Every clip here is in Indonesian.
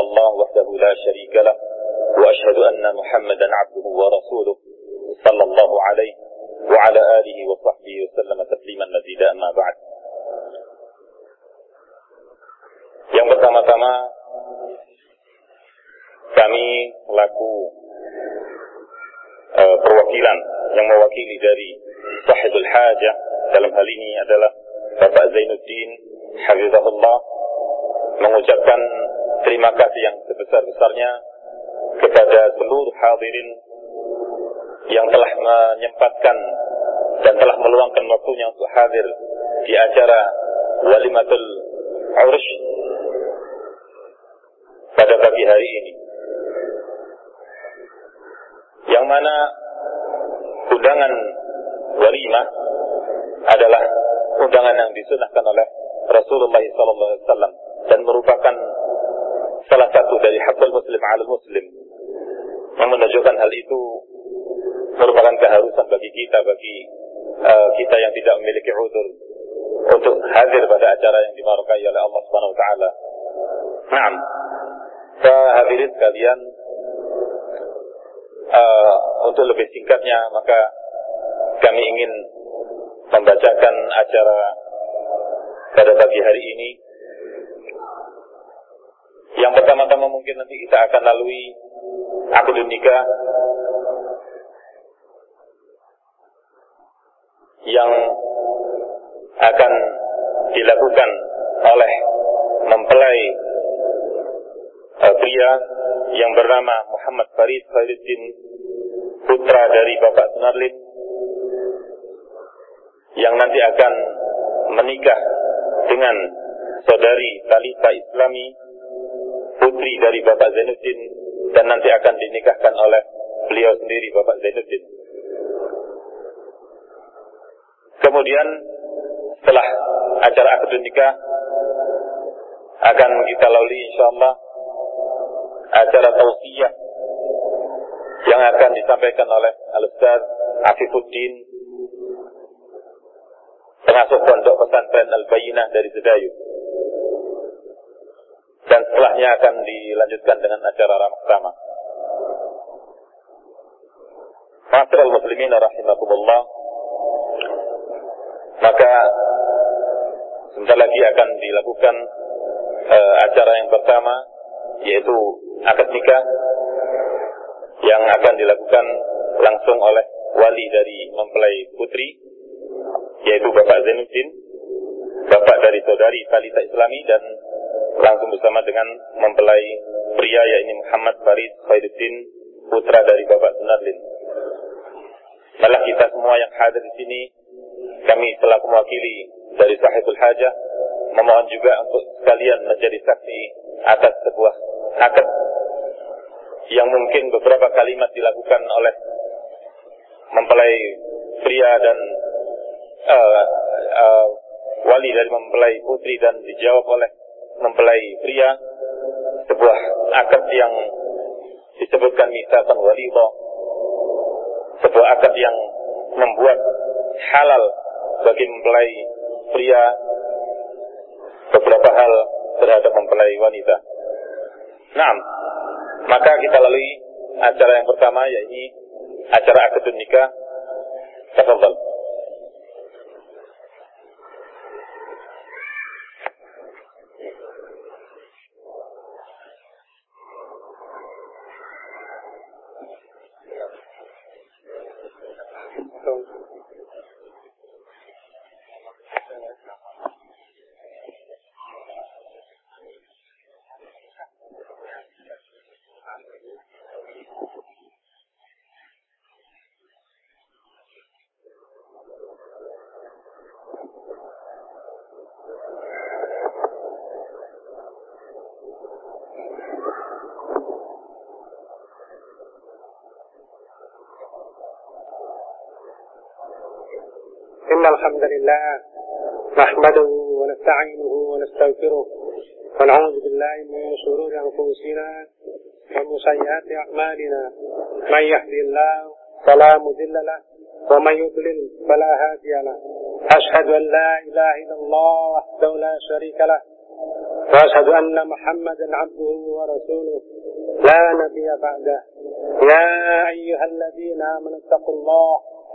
الله وحده لا شريك له وأشهد أن محمدا عبده ورسوله صلى الله عليه وعلى آله وصحبه وسلم تسليما مزيدا أما بعد Yang pertama-tama kami laku uh, perwakilan yang mewakili dari sahibul hajah dalam hal ini adalah Bapak Zainuddin Hafizahullah mengucapkan terima kasih yang sebesar-besarnya kepada seluruh hadirin yang telah menyempatkan dan telah meluangkan waktunya untuk hadir di acara Walimatul Ursh pada pagi hari ini. Yang mana undangan walimah adalah undangan yang disunahkan oleh Rasulullah SAW dan merupakan salah satu dari hakul muslim al muslim yang menunjukkan hal itu merupakan keharusan bagi kita bagi uh, kita yang tidak memiliki udur untuk hadir pada acara yang dimarakai oleh Allah Subhanahu wa taala. Hadirin sekalian, uh, untuk lebih singkatnya maka kami ingin membacakan acara pada pagi hari ini. Yang pertama-tama mungkin nanti kita akan lalui akad nikah. Yang akan dilakukan oleh mempelai uh, pria yang bernama Muhammad Farid Fariddin putra dari Bapak Sunarlin yang nanti akan menikah dengan saudari Talita Islami putri dari Bapak Zainuddin dan nanti akan dinikahkan oleh beliau sendiri Bapak Zainuddin. Kemudian setelah acara akad nikah akan kita lalui insyaallah acara tausiah yang akan disampaikan oleh Al-Ustaz Afifuddin pengasuh pondok pesantren Al-Bayyinah dari Sedayu. Dan setelahnya akan dilanjutkan dengan acara ramah tamah. Masyarakat muslimin rahimahumullah maka sebentar lagi akan dilakukan uh, acara yang pertama yaitu akad nikah yang akan dilakukan langsung oleh wali dari mempelai putri yaitu Bapak Zainuddin Bapak dari saudari Talita Islami dan langsung bersama dengan mempelai pria yaitu Muhammad Farid Khairuddin putra dari Bapak Sunarlin. Malah kita semua yang hadir di sini kami telah mewakili dari sahibul hajah memohon juga untuk sekalian menjadi saksi atas sebuah akad yang mungkin beberapa kalimat dilakukan oleh mempelai pria dan uh, uh, wali dari mempelai putri dan dijawab oleh mempelai pria sebuah akad yang disebutkan misalkan walidha sebuah akad yang membuat halal bagi mempelai pria beberapa hal terhadap mempelai wanita. Nah, maka kita lalui acara yang pertama yaitu acara akad nikah. Tafadhal. So الحمد لله نحمده ونستعينه ونستغفره ونعوذ بالله من شرور أنفسنا ومن سيئات أعمالنا. من يهدي الله فلا مضل له ومن يضلل فلا هادي له. أشهد أن لا إله إلا الله وحده لا شريك له. وأشهد أن محمدا عبده ورسوله. لا نبي بعده. يا أيها الذين آمنوا اتقوا الله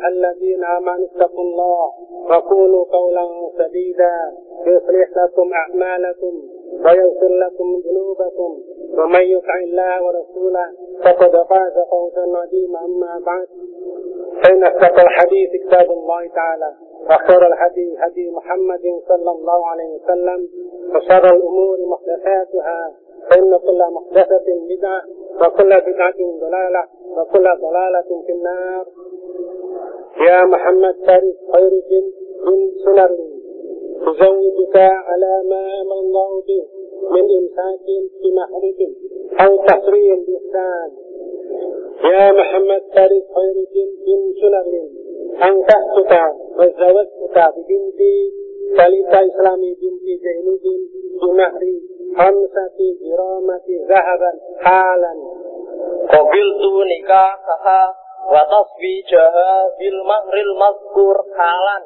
يا أيها الذين آمنوا اتقوا الله وقولوا قولا سديدا. يصلح لكم أعمالكم ويغفر لكم ذنوبكم. ومن يطع الله ورسوله فقد فاز فوزا عظيما. أما بعد فإن أصدق الحديث كتاب الله تعالى وخير الهدي هدي محمد صلى الله عليه وسلم وشر الأمور محدثاتها فإن كل محدثة بدعة وكل بدعة ضلالة وكل ضلالة في النار. يا محمد فارس خير من سنر. تزوجك على ما أمر الله به من إمساك بمحرم أو تحرير بإحسان يا محمد فارس خير من سنر. أنكحتك وزوجتك ببنتي ثالثة إسلامي بنتي زينب بمهر خمسة جرامة ذهبا حالا. Qabiltu nikahaha wa tasbijaha bil mahril mazkur halan.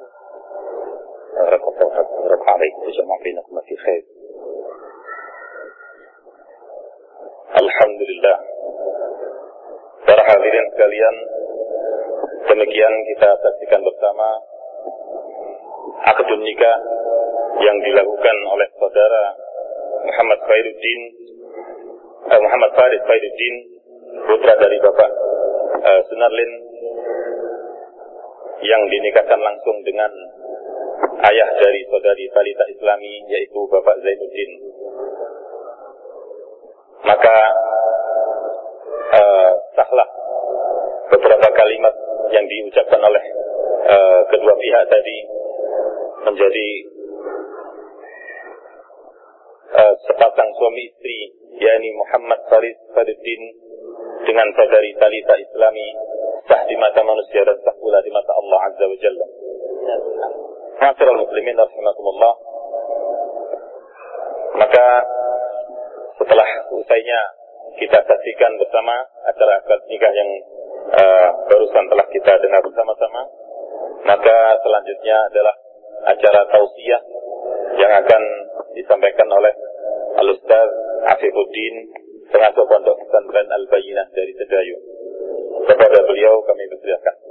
رب عليك وجمع بينكم في خير Alhamdulillah Para hadirin sekalian Demikian kita saksikan bersama Akadun nikah Yang dilakukan oleh saudara Muhammad Khairuddin eh, Muhammad Farid Khairuddin Putra dari Bapak eh, Sunarlin Yang dinikahkan langsung dengan ayah dari saudari Talita Islami yaitu Bapak Zainuddin. Maka uh, sahlah beberapa kalimat yang diucapkan oleh uh, kedua pihak tadi menjadi uh, sepasang suami istri yakni Muhammad Farid Fariddin dengan saudari Talita Islami sah di mata manusia dan sah pula di mata Allah Azza wa Jalla. Masyarul muslimin rahimakumullah. Maka setelah usainya kita saksikan bersama acara akad nikah yang uh, barusan telah kita dengar bersama-sama, maka selanjutnya adalah acara tausiah yang akan disampaikan oleh Al-Ustaz Afifuddin pengasuh pondok pesantren Al-Bayinah dari Sedayu. Kepada beliau kami persilahkan.